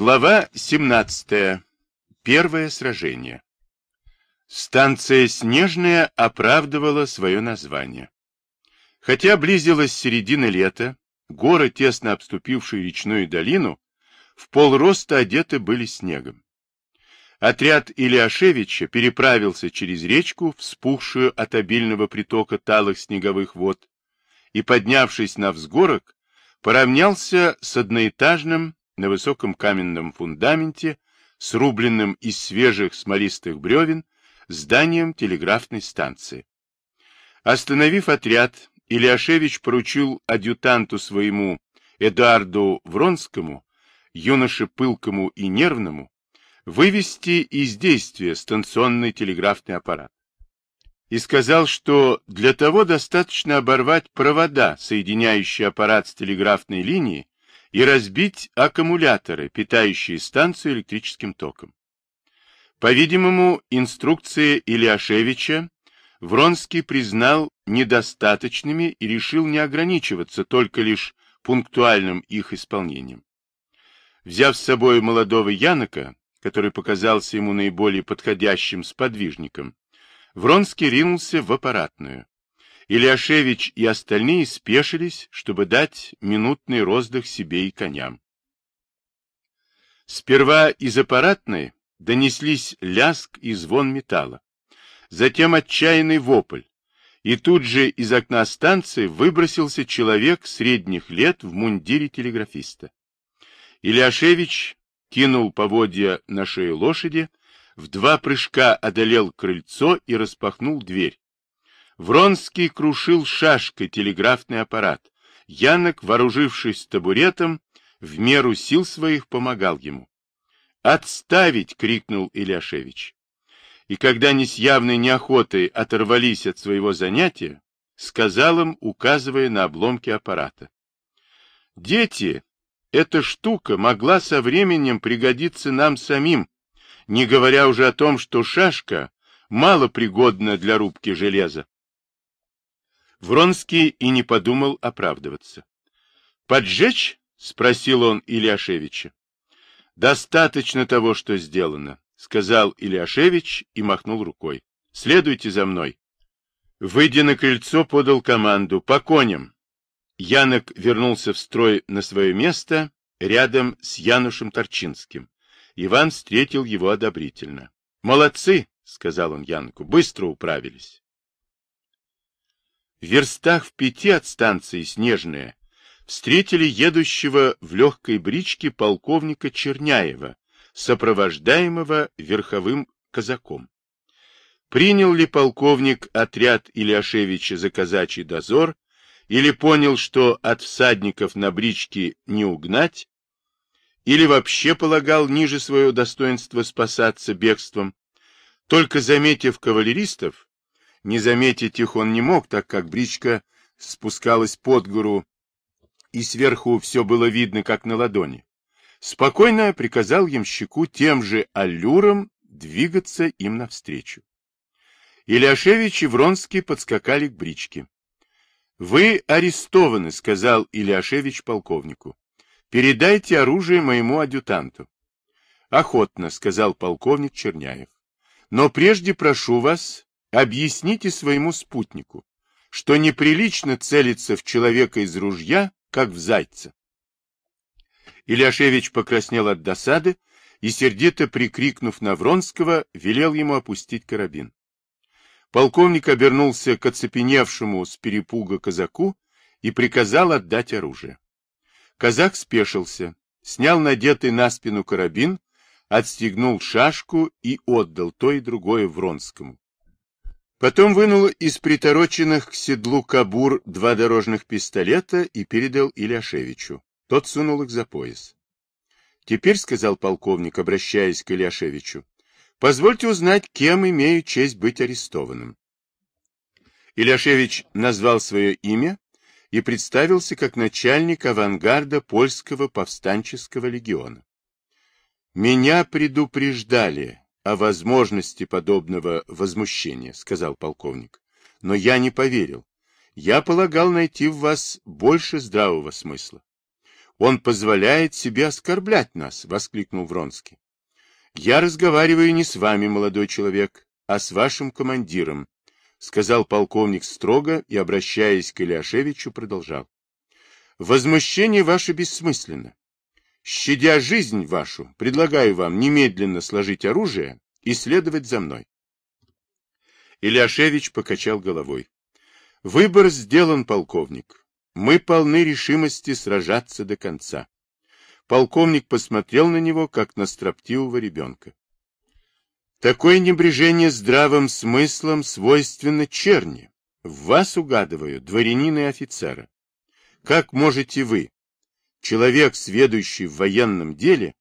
Глава 17. Первое сражение. Станция Снежная оправдывала свое название. Хотя близилась середина лета, горы, тесно обступившие речную долину, в полроста одеты были снегом. Отряд Ильяшевича переправился через речку, вспухшую от обильного притока талых снеговых вод, и, поднявшись на взгорок, поравнялся с одноэтажным на высоком каменном фундаменте, срубленным из свежих смолистых бревен, зданием телеграфной станции. Остановив отряд, Ильяшевич поручил адъютанту своему Эдуарду Вронскому, юноше пылкому и нервному, вывести из действия станционный телеграфный аппарат. И сказал, что для того достаточно оборвать провода, соединяющие аппарат с телеграфной линией, и разбить аккумуляторы, питающие станцию электрическим током. По-видимому, инструкции Ильяшевича Вронский признал недостаточными и решил не ограничиваться только лишь пунктуальным их исполнением. Взяв с собой молодого Янока, который показался ему наиболее подходящим сподвижником, Вронский ринулся в аппаратную. Ильяшевич и остальные спешились, чтобы дать минутный роздых себе и коням. Сперва из аппаратной донеслись ляск и звон металла, затем отчаянный вопль, и тут же из окна станции выбросился человек средних лет в мундире телеграфиста. Ильяшевич кинул поводья на шею лошади, в два прыжка одолел крыльцо и распахнул дверь. Вронский крушил шашкой телеграфный аппарат. Янок, вооружившись табуретом, в меру сил своих помогал ему. «Отставить!» — крикнул Ильяшевич. И когда они с явной неохотой оторвались от своего занятия, сказал им, указывая на обломки аппарата. «Дети, эта штука могла со временем пригодиться нам самим, не говоря уже о том, что шашка мало пригодна для рубки железа. Вронский и не подумал оправдываться. «Поджечь?» — спросил он Ильяшевича. «Достаточно того, что сделано», — сказал Ильяшевич и махнул рукой. «Следуйте за мной». Выйдя на крыльцо, подал команду «По коням». Янок вернулся в строй на свое место рядом с Янушем Торчинским. Иван встретил его одобрительно. «Молодцы!» — сказал он Янку. «Быстро управились». В верстах в пяти от станции Снежная встретили едущего в легкой бричке полковника Черняева, сопровождаемого верховым казаком. Принял ли полковник отряд Ильяшевича за казачий дозор, или понял, что от всадников на бричке не угнать, или вообще полагал ниже своего достоинства спасаться бегством, только заметив кавалеристов, не заметить их он не мог, так как бричка спускалась под гору, и сверху все было видно, как на ладони. Спокойно приказал ямщику тем же аллюром двигаться им навстречу. Ильяшевич и Вронский подскакали к бричке. — Вы арестованы, — сказал Ильяшевич полковнику. — Передайте оружие моему адъютанту. — Охотно, — сказал полковник Черняев. — Но прежде прошу вас Объясните своему спутнику, что неприлично целиться в человека из ружья, как в зайца. Ильяшевич покраснел от досады и, сердито прикрикнув на Вронского, велел ему опустить карабин. Полковник обернулся к оцепеневшему с перепуга казаку и приказал отдать оружие. Казак спешился, снял надетый на спину карабин, отстегнул шашку и отдал то и другое Вронскому. Потом вынул из притороченных к седлу кабур два дорожных пистолета и передал Ильяшевичу. Тот сунул их за пояс. «Теперь, — сказал полковник, обращаясь к Ильяшевичу, — позвольте узнать, кем имею честь быть арестованным». Ильяшевич назвал свое имя и представился как начальник авангарда польского повстанческого легиона. «Меня предупреждали, о возможности подобного возмущения, сказал полковник. Но я не поверил. Я полагал найти в вас больше здравого смысла. Он позволяет себе оскорблять нас, — воскликнул Вронский. Я разговариваю не с вами, молодой человек, а с вашим командиром, — сказал полковник строго и, обращаясь к Ильяшевичу, продолжал. Возмущение ваше бессмысленно. Щадя жизнь вашу, предлагаю вам немедленно сложить оружие и следовать за мной. Ильяшевич покачал головой. Выбор сделан, полковник. Мы полны решимости сражаться до конца. Полковник посмотрел на него, как на строптивого ребенка. Такое небрежение здравым смыслом свойственно черни. В вас угадываю, дворянина и офицера. Как можете вы, человек, сведущий в военном деле,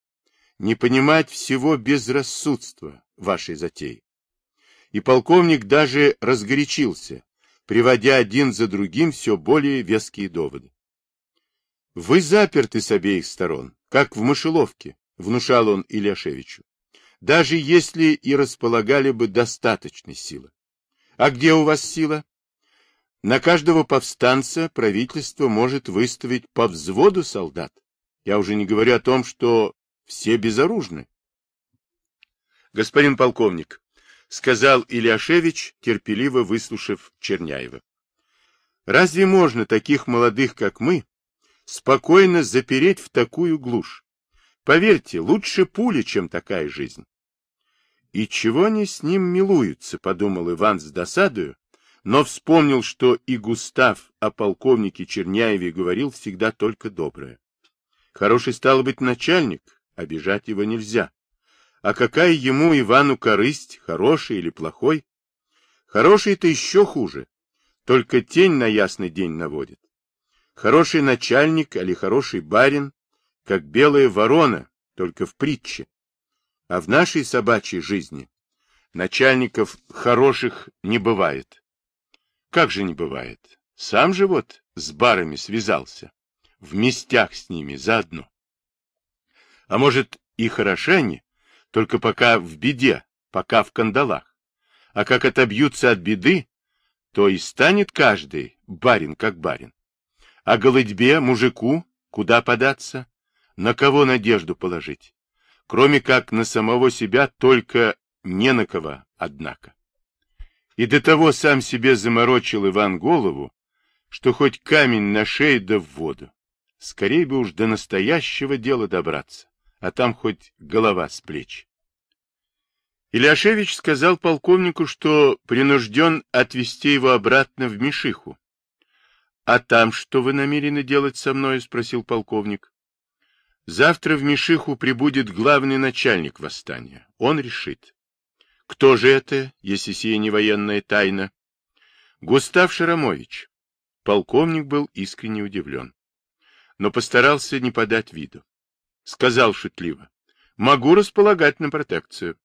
не понимать всего безрассудства вашей затеи? И полковник даже разгорячился, приводя один за другим все более веские доводы. Вы заперты с обеих сторон, как в мышеловке, внушал он Ильяшевичу, даже если и располагали бы достаточной силы. А где у вас сила? На каждого повстанца правительство может выставить по взводу солдат. Я уже не говорю о том, что все безоружны. Господин полковник, — сказал Ильяшевич, терпеливо выслушав Черняева. «Разве можно таких молодых, как мы, спокойно запереть в такую глушь? Поверьте, лучше пули, чем такая жизнь». «И чего они с ним милуются?» — подумал Иван с досадою, но вспомнил, что и Густав о полковнике Черняеве говорил всегда только доброе. Хороший стал быть начальник, обижать его нельзя. А какая ему, Ивану, корысть, хороший или плохой? Хороший-то еще хуже, только тень на ясный день наводит. Хороший начальник или хороший барин, как белая ворона, только в притче. А в нашей собачьей жизни начальников хороших не бывает. Как же не бывает? Сам же вот с барами связался, в местях с ними заодно. А может, и хороши они, только пока в беде, пока в кандалах. А как отобьются от беды, то и станет каждый барин как барин. А голодьбе, мужику, куда податься? На кого надежду положить? Кроме как на самого себя, только не на кого, однако. И до того сам себе заморочил Иван голову, что хоть камень на шее да в воду. Скорее бы уж до настоящего дела добраться, а там хоть голова с плеч. Иляшевич сказал полковнику, что принужден отвезти его обратно в Мишиху. — А там что вы намерены делать со мной? — спросил полковник. — Завтра в Мишиху прибудет главный начальник восстания. Он решит. — Кто же это, если сия не военная тайна? — Густав Шарамович. Полковник был искренне удивлен, но постарался не подать виду. Сказал шутливо. — Могу располагать на протекцию.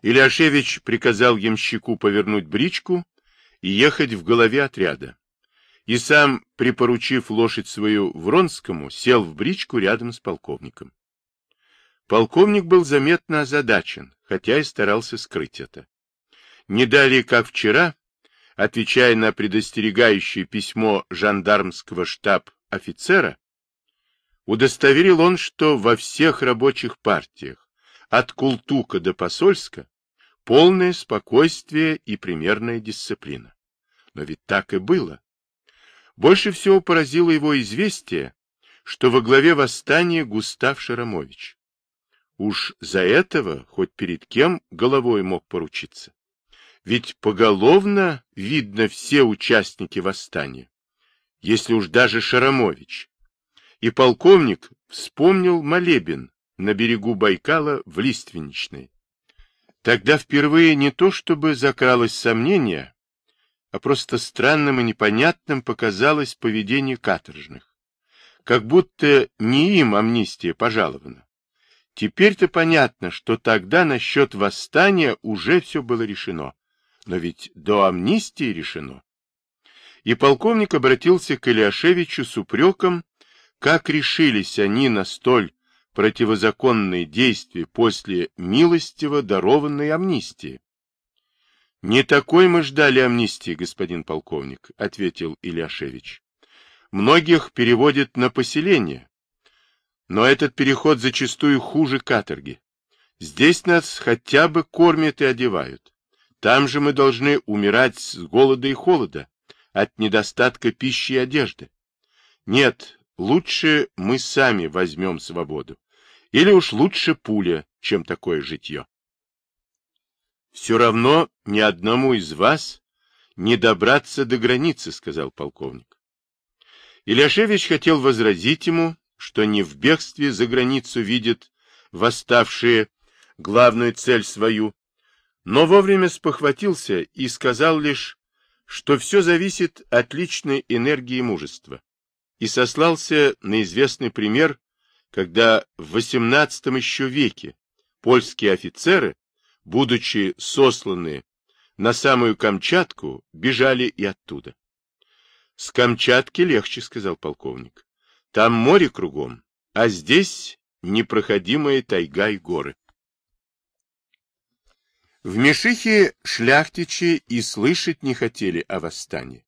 Ильяшевич приказал ямщику повернуть бричку и ехать в голове отряда. И сам, припоручив лошадь свою Вронскому, сел в бричку рядом с полковником. Полковник был заметно озадачен, хотя и старался скрыть это. Не далее, как вчера, отвечая на предостерегающее письмо жандармского штаб-офицера, удостоверил он, что во всех рабочих партиях, от Култука до Посольска, полное спокойствие и примерная дисциплина. Но ведь так и было. Больше всего поразило его известие, что во главе восстания Густав Шарамович. Уж за этого хоть перед кем головой мог поручиться. Ведь поголовно видно все участники восстания, если уж даже Шарамович. И полковник вспомнил молебен на берегу Байкала в Лиственничной, Тогда впервые не то чтобы закралось сомнение, а просто странным и непонятным показалось поведение каторжных. Как будто не им амнистия пожалована. Теперь-то понятно, что тогда насчет восстания уже все было решено. Но ведь до амнистии решено. И полковник обратился к Ильяшевичу с упреком, как решились они на столь противозаконные действия после милостиво дарованной амнистии. «Не такой мы ждали амнистии, господин полковник», — ответил Ильяшевич. Многих переводят на поселение, но этот переход зачастую хуже каторги. Здесь нас хотя бы кормят и одевают. Там же мы должны умирать с голода и холода, от недостатка пищи и одежды. Нет, лучше мы сами возьмем свободу. Или уж лучше пуля, чем такое житье. Все равно ни одному из вас не добраться до границы, сказал полковник. Иляшевич хотел возразить ему, что не в бегстве за границу видят восставшие главную цель свою, но вовремя спохватился и сказал лишь, что все зависит от личной энергии и мужества, и сослался на известный пример, когда в XVIII еще веке польские офицеры, будучи сосланы на самую Камчатку, бежали и оттуда. — С Камчатки легче, — сказал полковник. — Там море кругом, а здесь непроходимая тайга и горы. В Мешихе шляхтичи и слышать не хотели о восстании.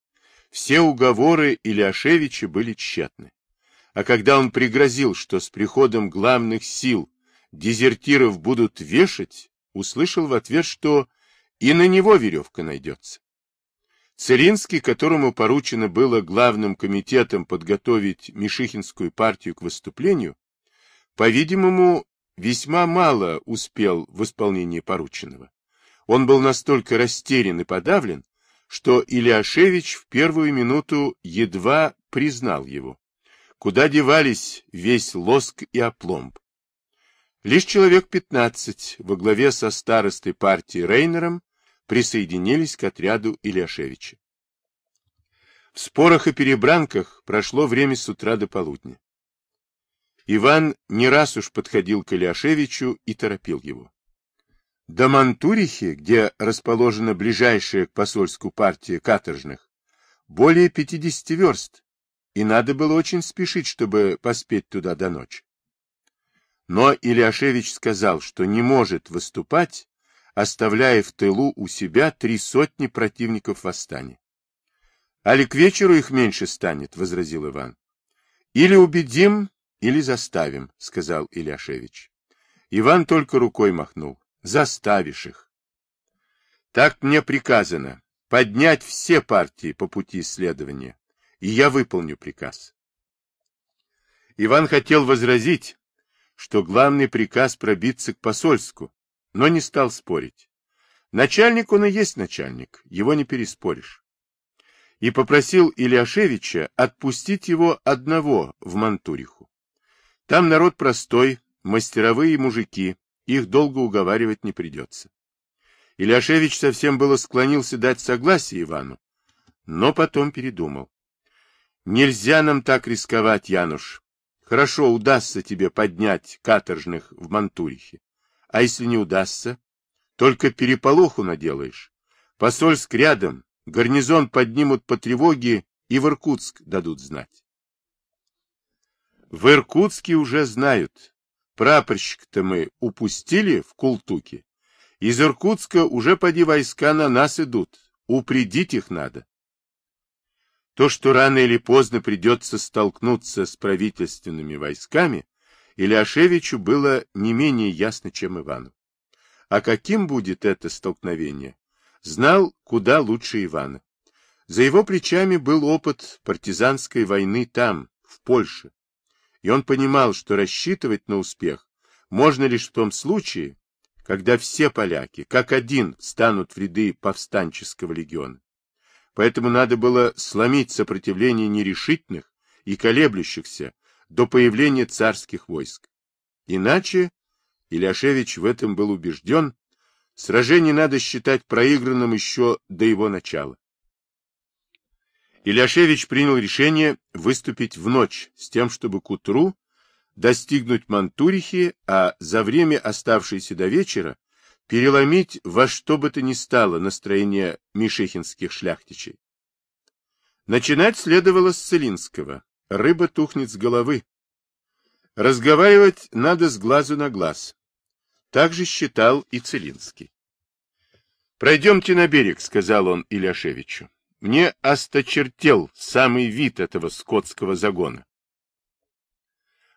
Все уговоры Ильяшевича были тщетны. А когда он пригрозил, что с приходом главных сил дезертиров будут вешать, услышал в ответ, что и на него веревка найдется. Целинский, которому поручено было главным комитетом подготовить Мишихинскую партию к выступлению, по-видимому, весьма мало успел в исполнении порученного. Он был настолько растерян и подавлен, что Ильяшевич в первую минуту едва признал его. Куда девались весь лоск и опломб? Лишь человек пятнадцать во главе со старостой партии Рейнером присоединились к отряду Ильяшевича. В спорах и перебранках прошло время с утра до полудня. Иван не раз уж подходил к Ильяшевичу и торопил его. До Мантурихи, где расположена ближайшая к посольскую партия каторжных, более 50 верст, и надо было очень спешить, чтобы поспеть туда до ночи. Но Ильяшевич сказал, что не может выступать, оставляя в тылу у себя три сотни противников восстания. — Али к вечеру их меньше станет, — возразил Иван. — Или убедим, или заставим, — сказал Ильяшевич. Иван только рукой махнул заставишь их. Так мне приказано поднять все партии по пути исследования, и я выполню приказ. Иван хотел возразить, что главный приказ пробиться к посольску, но не стал спорить. Начальник он и есть начальник, его не переспоришь. И попросил Ильяшевича отпустить его одного в Мантуриху. Там народ простой, мастеровые мужики, их долго уговаривать не придется. Иляшевич совсем было склонился дать согласие Ивану, но потом передумал. Нельзя нам так рисковать, Януш. Хорошо, удастся тебе поднять каторжных в Мантурихе. А если не удастся? Только переполоху наделаешь. Посольск рядом, гарнизон поднимут по тревоге и в Иркутск дадут знать. В Иркутске уже знают, Прапорщик-то мы упустили в Култуке. Из Иркутска уже поди войска на нас идут. Упредить их надо. То, что рано или поздно придется столкнуться с правительственными войсками, Ильяшевичу было не менее ясно, чем Ивану. А каким будет это столкновение, знал куда лучше Ивана. За его плечами был опыт партизанской войны там, в Польше, и он понимал, что рассчитывать на успех можно лишь в том случае, когда все поляки, как один, станут в ряды повстанческого легиона. Поэтому надо было сломить сопротивление нерешительных и колеблющихся до появления царских войск. Иначе, Иляшевич в этом был убежден, сражение надо считать проигранным еще до его начала. Иляшевич принял решение выступить в ночь с тем, чтобы к утру достигнуть Мантурихи, а за время, оставшееся до вечера, переломить во что бы то ни стало настроение мишехинских шляхтичей. Начинать следовало с Целинского. Рыба тухнет с головы. Разговаривать надо с глазу на глаз. Так же считал и Целинский. «Пройдемте на берег», — сказал он Иляшевичу. мне осточертел самый вид этого скотского загона.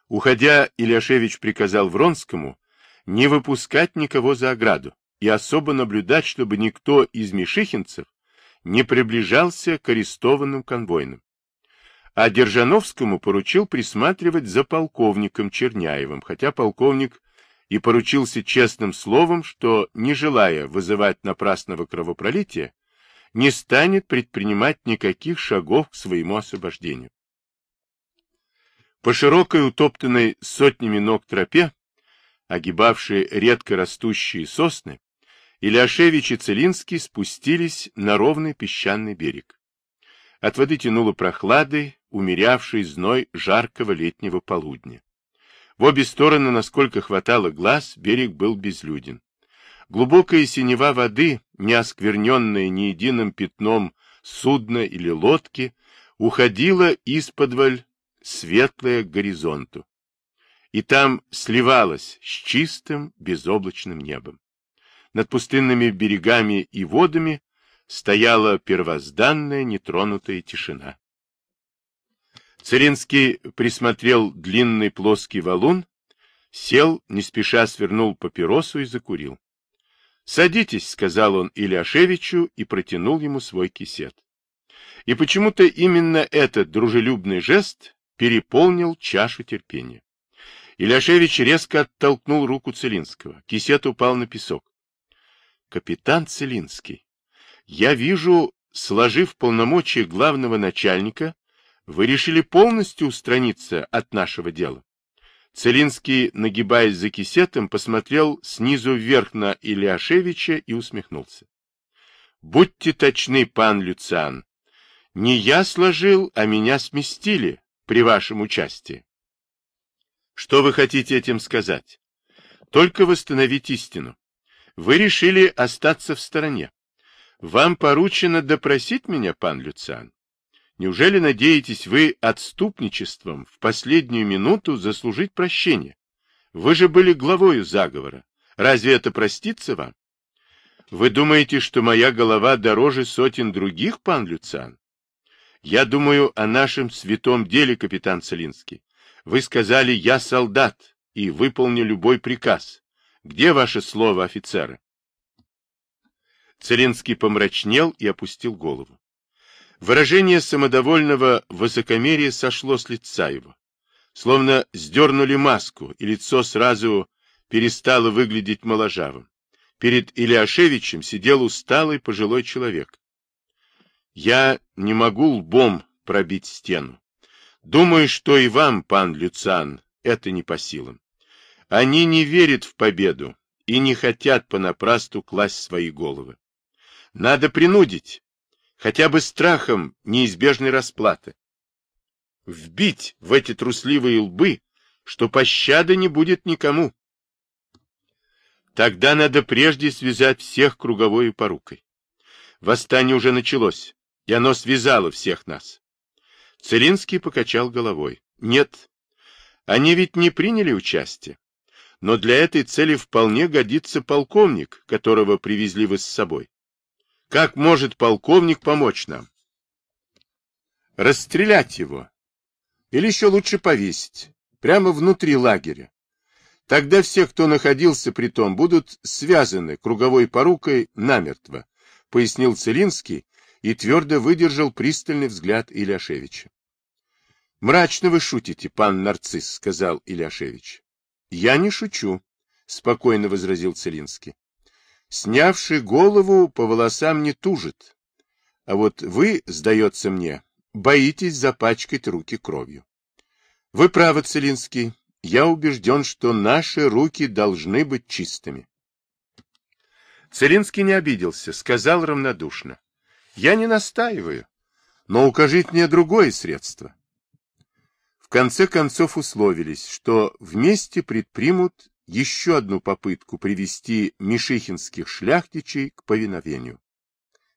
Уходя, Ильяшевич приказал Вронскому не выпускать никого за ограду и особо наблюдать, чтобы никто из мишихинцев не приближался к арестованным конвойным. А Держановскому поручил присматривать за полковником Черняевым, хотя полковник и поручился честным словом, что, не желая вызывать напрасного кровопролития, не станет предпринимать никаких шагов к своему освобождению. По широкой утоптанной сотнями ног тропе, огибавшей редко растущие сосны, Иляшевич и Целинский спустились на ровный песчаный берег. От воды тянуло прохладой, умерявшей зной жаркого летнего полудня. В обе стороны, насколько хватало глаз, берег был безлюден. Глубокая синева воды, не оскверненная ни единым пятном судна или лодки, уходила из-под светлая к горизонту. И там сливалась с чистым безоблачным небом. Над пустынными берегами и водами стояла первозданная нетронутая тишина. Царинский присмотрел длинный плоский валун, сел, не спеша свернул папиросу и закурил. — Садитесь, — сказал он Ильяшевичу и протянул ему свой кисет. И почему-то именно этот дружелюбный жест переполнил чашу терпения. Ильяшевич резко оттолкнул руку Целинского. Кисет упал на песок. — Капитан Целинский, я вижу, сложив полномочия главного начальника, вы решили полностью устраниться от нашего дела. Целинский, нагибаясь за кисетом, посмотрел снизу вверх на Ильяшевича и усмехнулся. — Будьте точны, пан Люциан. Не я сложил, а меня сместили при вашем участии. Что вы хотите этим сказать? Только восстановить истину. Вы решили остаться в стороне. Вам поручено допросить меня, пан Люциан. Неужели надеетесь вы отступничеством в последнюю минуту заслужить прощение? Вы же были главою заговора. Разве это простится вам? Вы думаете, что моя голова дороже сотен других, пан Люциан? Я думаю о нашем святом деле, капитан Целинский. Вы сказали, я солдат и выполню любой приказ. Где ваше слово, офицеры? Целинский помрачнел и опустил голову. Выражение самодовольного высокомерия сошло с лица его. Словно сдернули маску, и лицо сразу перестало выглядеть моложавым. Перед Ильяшевичем сидел усталый пожилой человек. Я не могу лбом пробить стену. Думаю, что и вам, пан Люцан, это не по силам. Они не верят в победу и не хотят понапрасту класть свои головы. Надо принудить, хотя бы страхом неизбежной расплаты. Вбить в эти трусливые лбы, что пощады не будет никому. Тогда надо прежде связать всех круговой порукой. Восстание уже началось, и оно связало всех нас. Целинский покачал головой. Нет, они ведь не приняли участие. Но для этой цели вполне годится полковник, которого привезли вы с собой. Как может полковник помочь нам? Расстрелять его. Или еще лучше повесить. Прямо внутри лагеря. Тогда все, кто находился при том, будут связаны круговой порукой намертво, пояснил Целинский и твердо выдержал пристальный взгляд Ильяшевича. — Мрачно вы шутите, пан Нарцисс, — сказал Ильяшевич. — Я не шучу, — спокойно возразил Целинский. Снявший голову по волосам не тужит. А вот вы, сдается мне, боитесь запачкать руки кровью. Вы правы, Целинский. Я убежден, что наши руки должны быть чистыми. Целинский не обиделся, сказал равнодушно. Я не настаиваю, но укажите мне другое средство. В конце концов условились, что вместе предпримут еще одну попытку привести мишихинских шляхтичей к повиновению.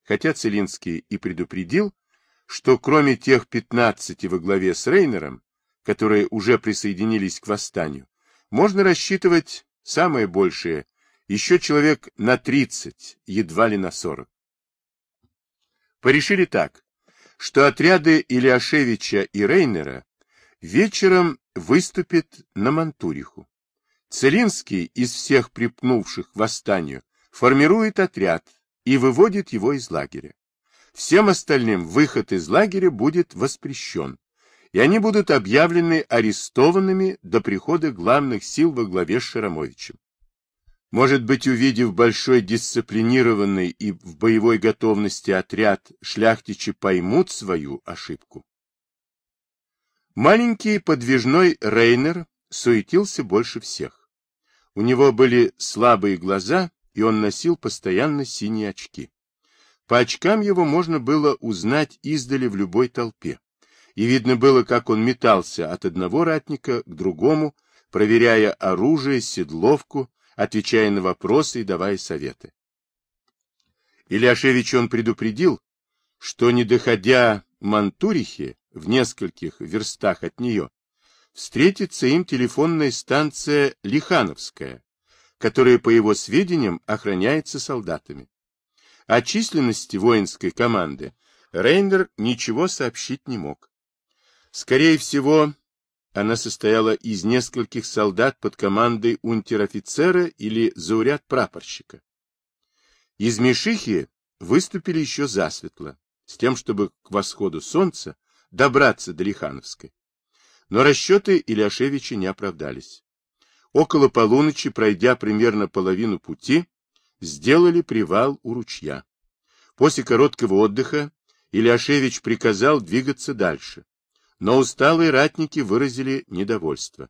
Хотя Целинский и предупредил, что кроме тех пятнадцати во главе с Рейнером, которые уже присоединились к восстанию, можно рассчитывать самое большее, еще человек на тридцать, едва ли на сорок. порешили так, что отряды Ильяшевича и Рейнера вечером выступят на Мантуриху. Целинский из всех припнувших к восстанию формирует отряд и выводит его из лагеря. Всем остальным выход из лагеря будет воспрещен, и они будут объявлены арестованными до прихода главных сил во главе с Шарамовичем. Может быть, увидев большой дисциплинированный и в боевой готовности отряд, шляхтичи поймут свою ошибку. Маленький подвижной Рейнер суетился больше всех. У него были слабые глаза, и он носил постоянно синие очки. По очкам его можно было узнать издали в любой толпе. И видно было, как он метался от одного ратника к другому, проверяя оружие, седловку, отвечая на вопросы и давая советы. Ильяшевич он предупредил, что, не доходя Мантурихе, в нескольких верстах от нее, встретится им телефонная станция Лихановская, которая, по его сведениям, охраняется солдатами. О численности воинской команды Рейнер ничего сообщить не мог. Скорее всего, она состояла из нескольких солдат под командой унтер-офицера или зауряд-прапорщика. Из Мишихи выступили еще засветло, с тем, чтобы к восходу солнца добраться до Лихановской. Но расчеты Ильяшевича не оправдались. Около полуночи, пройдя примерно половину пути, сделали привал у ручья. После короткого отдыха Ильяшевич приказал двигаться дальше, но усталые ратники выразили недовольство.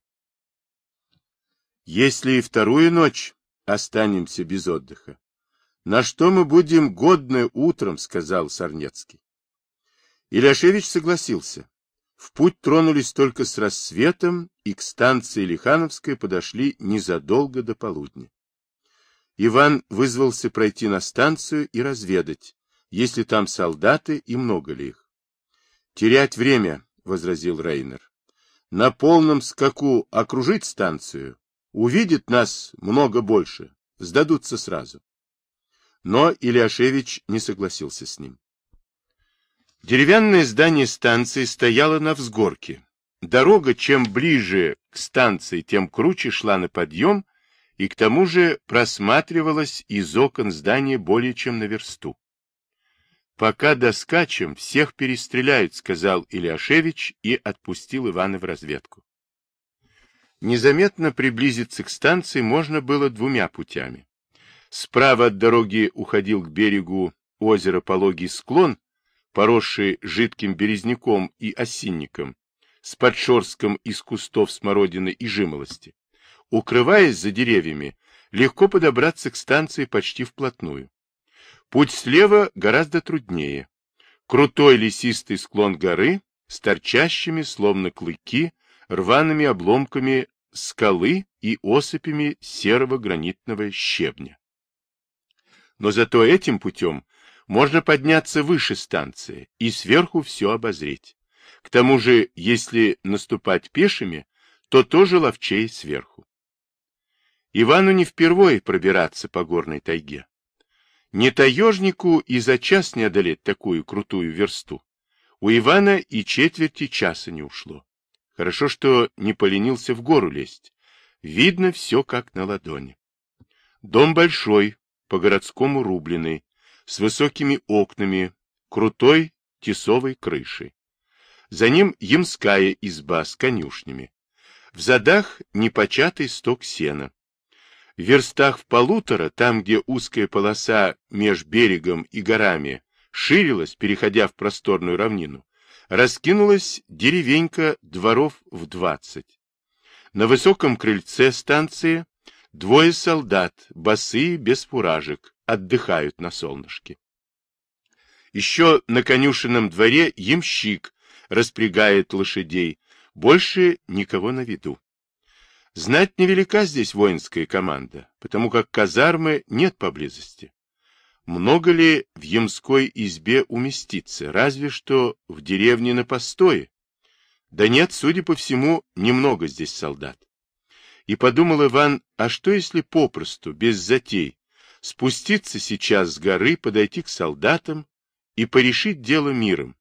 Если и вторую ночь останемся без отдыха, на что мы будем годны утром, сказал Сарнецкий. Иляшевич согласился. В путь тронулись только с рассветом и к станции Лихановской подошли незадолго до полудня. Иван вызвался пройти на станцию и разведать, есть ли там солдаты и много ли их. «Терять время», — возразил Рейнер. «На полном скаку окружить станцию, увидит нас много больше, сдадутся сразу». Но Ильяшевич не согласился с ним. Деревянное здание станции стояло на взгорке. Дорога, чем ближе к станции, тем круче шла на подъем, и к тому же просматривалась из окон здания более чем на версту. «Пока доскачем, всех перестреляют», — сказал Ильяшевич и отпустил Ивана в разведку. Незаметно приблизиться к станции можно было двумя путями. Справа от дороги уходил к берегу озера пологий склон, поросший жидким березняком и осинником, с подшорском из кустов смородины и жимолости. Укрываясь за деревьями, легко подобраться к станции почти вплотную. Путь слева гораздо труднее. Крутой лесистый склон горы с торчащими, словно клыки, рваными обломками скалы и осыпями серого гранитного щебня. Но зато этим путем можно подняться выше станции и сверху все обозреть. К тому же, если наступать пешими, то тоже ловчей сверху. Ивану не впервые пробираться по горной тайге. Не таежнику и за час не одолеть такую крутую версту. У Ивана и четверти часа не ушло. Хорошо, что не поленился в гору лезть. Видно все как на ладони. Дом большой, по-городскому рубленый, с высокими окнами, крутой тесовой крышей. За ним ямская изба с конюшнями. В задах непочатый сток сена. В верстах в полутора, там, где узкая полоса меж берегом и горами ширилась, переходя в просторную равнину, раскинулась деревенька дворов в двадцать. На высоком крыльце станции двое солдат, босые, без фуражек, отдыхают на солнышке. Еще на конюшенном дворе ямщик распрягает лошадей, больше никого на виду. Знать невелика здесь воинская команда, потому как казармы нет поблизости. Много ли в ямской избе уместиться, разве что в деревне на постое? Да нет, судя по всему, немного здесь солдат. И подумал Иван, а что если попросту, без затей, спуститься сейчас с горы, подойти к солдатам и порешить дело миром.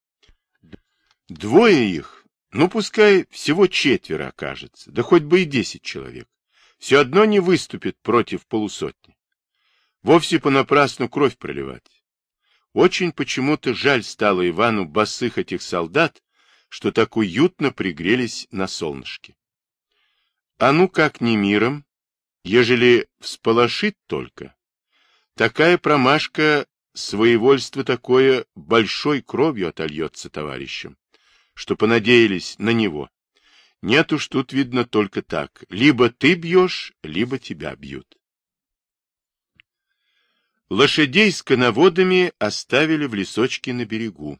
Двое их, ну пускай всего четверо окажется, да хоть бы и десять человек, все одно не выступит против полусотни. Вовсе понапрасну кровь проливать. Очень почему-то жаль стало Ивану босых этих солдат, что так уютно пригрелись на солнышке. А ну как не миром, ежели всполошит только. Такая промашка, своевольство такое, большой кровью отольется товарищам, что понадеялись на него. Нет уж тут видно только так. Либо ты бьешь, либо тебя бьют. Лошадей с коноводами оставили в лесочке на берегу.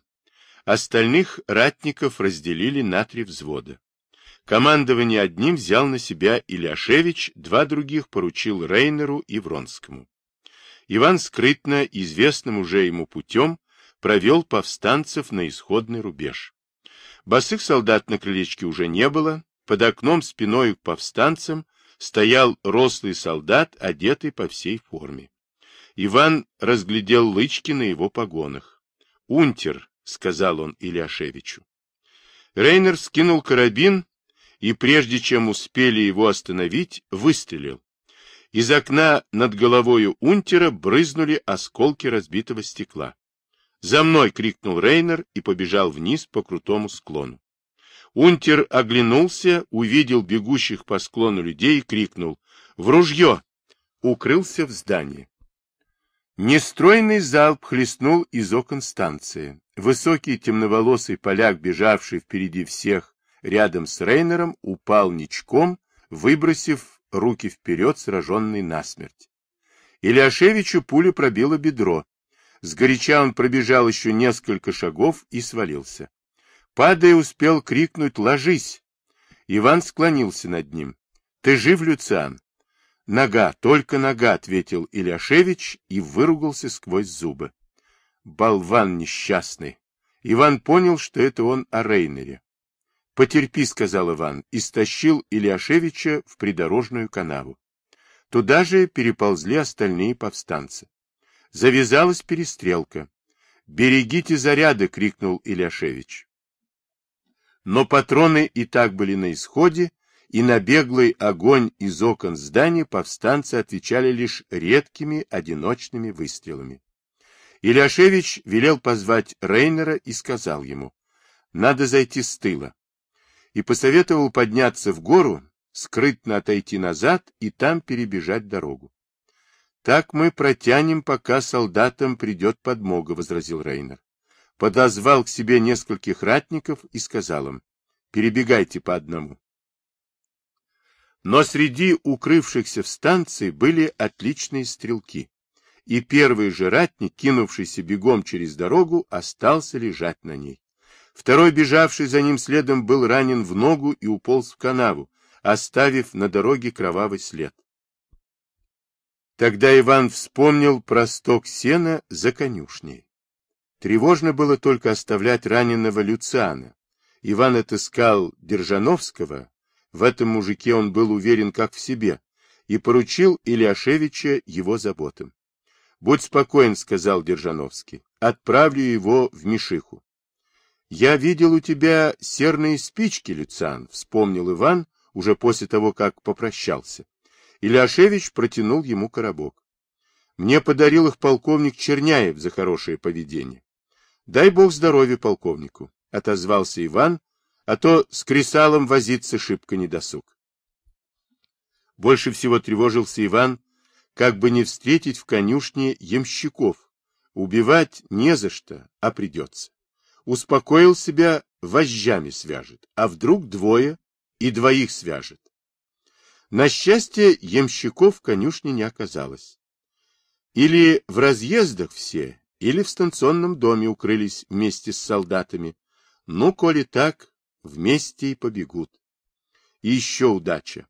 Остальных ратников разделили на три взвода. Командование одним взял на себя Иляшевич, два других поручил Рейнеру и Вронскому. Иван скрытно, известным уже ему путем, провел повстанцев на исходный рубеж. Босых солдат на крылечке уже не было, под окном спиной к повстанцам стоял рослый солдат, одетый по всей форме. Иван разглядел лычки на его погонах. «Унтер», — сказал он Ильяшевичу. Рейнер скинул карабин и прежде чем успели его остановить, выстрелил. Из окна над головою унтера брызнули осколки разбитого стекла. «За мной!» — крикнул Рейнер и побежал вниз по крутому склону. Унтер оглянулся, увидел бегущих по склону людей и крикнул «В ружье!» Укрылся в здании. Нестройный залп хлестнул из окон станции. Высокий темноволосый поляк, бежавший впереди всех, рядом с Рейнером упал ничком, выбросив руки вперед, сраженный насмерть. Ильяшевичу пуля пробила бедро. Сгоряча он пробежал еще несколько шагов и свалился. Падая, успел крикнуть «Ложись!». Иван склонился над ним. «Ты жив, Люциан?» «Нога, только нога», — ответил Ильяшевич и выругался сквозь зубы. «Болван несчастный!» Иван понял, что это он о Рейнере. Потерпи, сказал Иван, и стащил Ильяшевича в придорожную канаву. Туда же переползли остальные повстанцы. Завязалась перестрелка. «Берегите заряды!» — крикнул Ильяшевич. Но патроны и так были на исходе, и на беглый огонь из окон здания повстанцы отвечали лишь редкими одиночными выстрелами. Ильяшевич велел позвать Рейнера и сказал ему, «Надо зайти с тыла и посоветовал подняться в гору, скрытно отойти назад и там перебежать дорогу. Так мы протянем, пока солдатам придет подмога, — возразил Рейнер. Подозвал к себе нескольких ратников и сказал им, перебегайте по одному. Но среди укрывшихся в станции были отличные стрелки, и первый же ратник, кинувшийся бегом через дорогу, остался лежать на ней. Второй, бежавший за ним следом, был ранен в ногу и уполз в канаву, оставив на дороге кровавый след. Тогда Иван вспомнил про сток сена за конюшней. Тревожно было только оставлять раненого Люциана. Иван отыскал Держановского, в этом мужике он был уверен как в себе, и поручил Ильяшевича его заботам. — Будь спокоен, — сказал Держановский, — отправлю его в Мишиху. «Я видел у тебя серные спички, Люциан», — вспомнил Иван уже после того, как попрощался. Ильяшевич протянул ему коробок. «Мне подарил их полковник Черняев за хорошее поведение». «Дай бог здоровья полковнику», — отозвался Иван, а то с кресалом возиться шибко недосуг. Больше всего тревожился Иван, как бы не встретить в конюшне ямщиков. Убивать не за что, а придется успокоил себя, вожжами свяжет, а вдруг двое и двоих свяжет. На счастье, ямщиков в конюшне не оказалось. Или в разъездах все, или в станционном доме укрылись вместе с солдатами. Ну, коли так, вместе и побегут. И еще удача.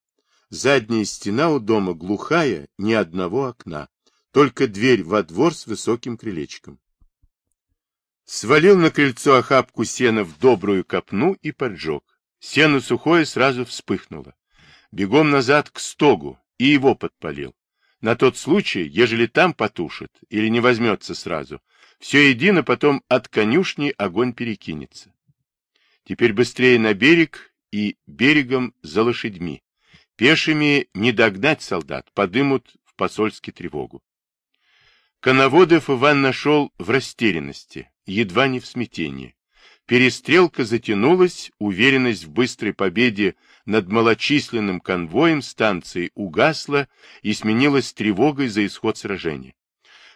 Задняя стена у дома глухая, ни одного окна, только дверь во двор с высоким крылечком. Свалил на крыльцо охапку сена в добрую копну и поджег. Сено сухое сразу вспыхнуло. Бегом назад к стогу и его подпалил. На тот случай, ежели там потушит или не возьмется сразу, Все едино потом от конюшни огонь перекинется. Теперь быстрее на берег и берегом за лошадьми. Пешими не догнать солдат, подымут в посольский тревогу. Коноводов Иван нашел в растерянности, едва не в смятении. Перестрелка затянулась, уверенность в быстрой победе над малочисленным конвоем станции угасла и сменилась тревогой за исход сражения.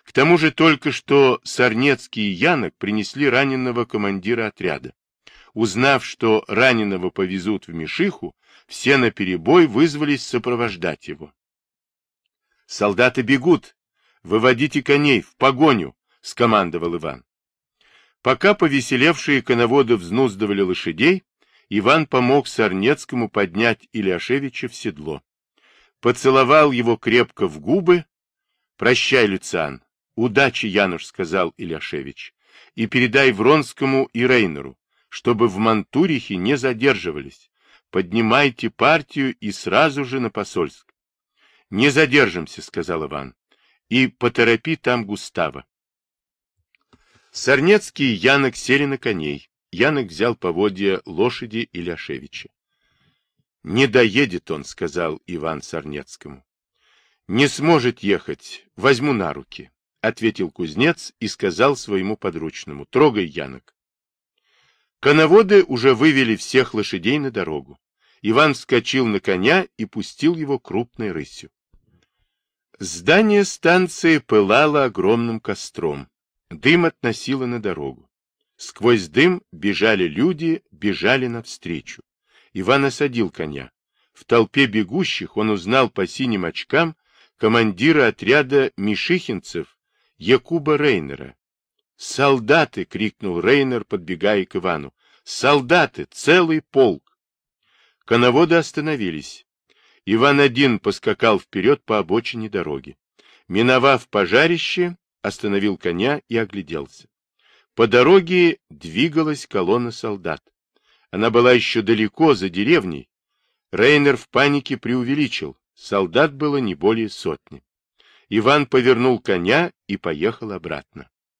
К тому же только что Сарнецкий и Янок принесли раненого командира отряда. Узнав, что раненого повезут в Мишиху, все наперебой вызвались сопровождать его. «Солдаты бегут! Выводите коней в погоню!» — скомандовал Иван. Пока повеселевшие коноводы взнуздывали лошадей, Иван помог Сарнецкому поднять Ильяшевича в седло. Поцеловал его крепко в губы. «Прощай, Люциан, «Удачи, Януш», — сказал Иляшевич, — «и передай Вронскому и Рейнеру, чтобы в Мантурихе не задерживались. Поднимайте партию и сразу же на посольск». «Не задержимся», — сказал Иван, — «и поторопи там Густава». Сарнецкий и Янок сели на коней. Янок взял поводья лошади Иляшевича. «Не доедет он», — сказал Иван Сарнецкому. «Не сможет ехать, возьму на руки». — ответил кузнец и сказал своему подручному. — Трогай, Янок. Коноводы уже вывели всех лошадей на дорогу. Иван вскочил на коня и пустил его крупной рысью. Здание станции пылало огромным костром. Дым относило на дорогу. Сквозь дым бежали люди, бежали навстречу. Иван осадил коня. В толпе бегущих он узнал по синим очкам командира отряда мишихинцев Якуба Рейнера. «Солдаты!» — крикнул Рейнер, подбегая к Ивану. «Солдаты! Целый полк!» Коноводы остановились. Иван один поскакал вперед по обочине дороги. Миновав пожарище, остановил коня и огляделся. По дороге двигалась колонна солдат. Она была еще далеко, за деревней. Рейнер в панике преувеличил. Солдат было не более сотни. Иван повернул коня и поехал обратно.